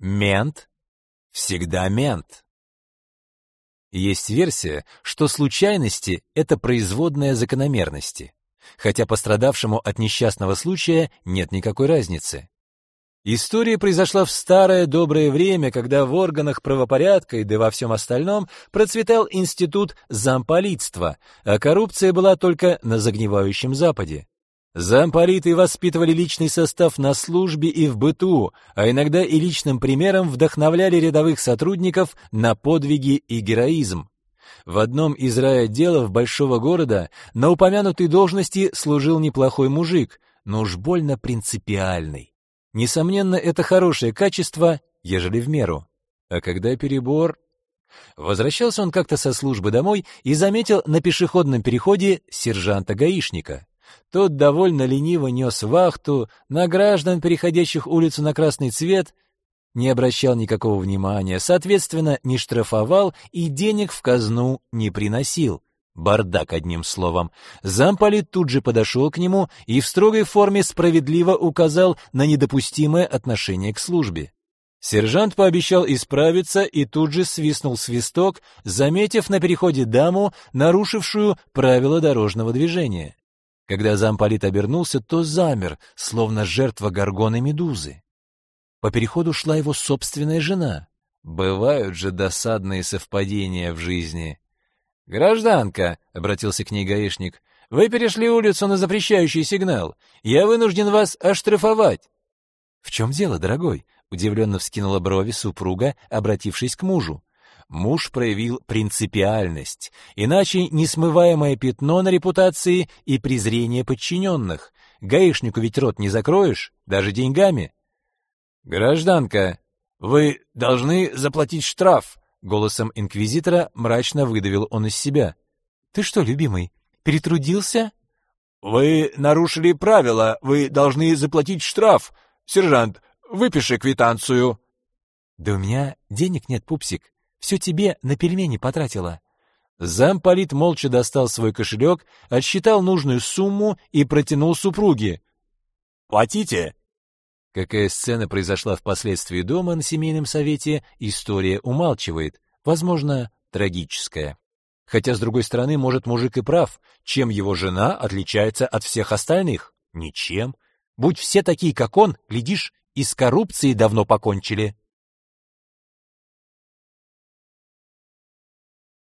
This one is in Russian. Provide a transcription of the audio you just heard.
Мент всегда мент. Есть версия, что случайности — это производная закономерности, хотя пострадавшему от несчастного случая нет никакой разницы. История произошла в старое доброе время, когда в органах правопорядка и да во всем остальном процветал институт замполитства, а коррупция была только на загнивающем Западе. Замполиты воспитывали личный состав на службе и в быту, а иногда и личным примером вдохновляли рядовых сотрудников на подвиги и героизм. В одном из райотделов большого города на упомянутой должности служил неплохой мужик, но уж больно принципиальный. Несомненно, это хорошее качество, ежели в меру. А когда перебор... Возвращался он как-то со службы домой и заметил на пешеходном переходе сержанта-гаишника. Тот довольно лениво нес вахту, на граждан, переходящих улицу на красный цвет, не обращал никакого внимания, соответственно, не штрафовал и денег в казну не приносил. Бардак, одним словом. Замполит тут же подошел к нему и в строгой форме справедливо указал на недопустимое отношение к службе. Сержант пообещал исправиться и тут же свистнул свисток, заметив на переходе даму, нарушившую правила дорожного движения. Когда замполит обернулся, то замер, словно жертва горгоны медузы. По переходу шла его собственная жена. Бывают же досадные совпадения в жизни. «Гражданка», — обратился к ней гаишник, — «вы перешли улицу на запрещающий сигнал. Я вынужден вас оштрафовать». «В чем дело, дорогой?» — удивленно вскинула брови супруга, обратившись к мужу муж проявил принципиальность, иначе несмываемое пятно на репутации и презрение подчиненных. Гаишнику ведь рот не закроешь, даже деньгами. «Гражданка, вы должны заплатить штраф», — голосом инквизитора мрачно выдавил он из себя. «Ты что, любимый, перетрудился?» «Вы нарушили правила, вы должны заплатить штраф. Сержант, выпиши квитанцию». «Да у меня денег нет, пупсик. Все тебе на пельмени потратила». Замполит молча достал свой кошелек, отсчитал нужную сумму и протянул супруге. «Платите!» Какая сцена произошла впоследствии дома на семейном совете, история умалчивает, возможно, трагическая. Хотя, с другой стороны, может, мужик и прав. Чем его жена отличается от всех остальных? Ничем. Будь все такие, как он, глядишь, и с коррупцией давно покончили.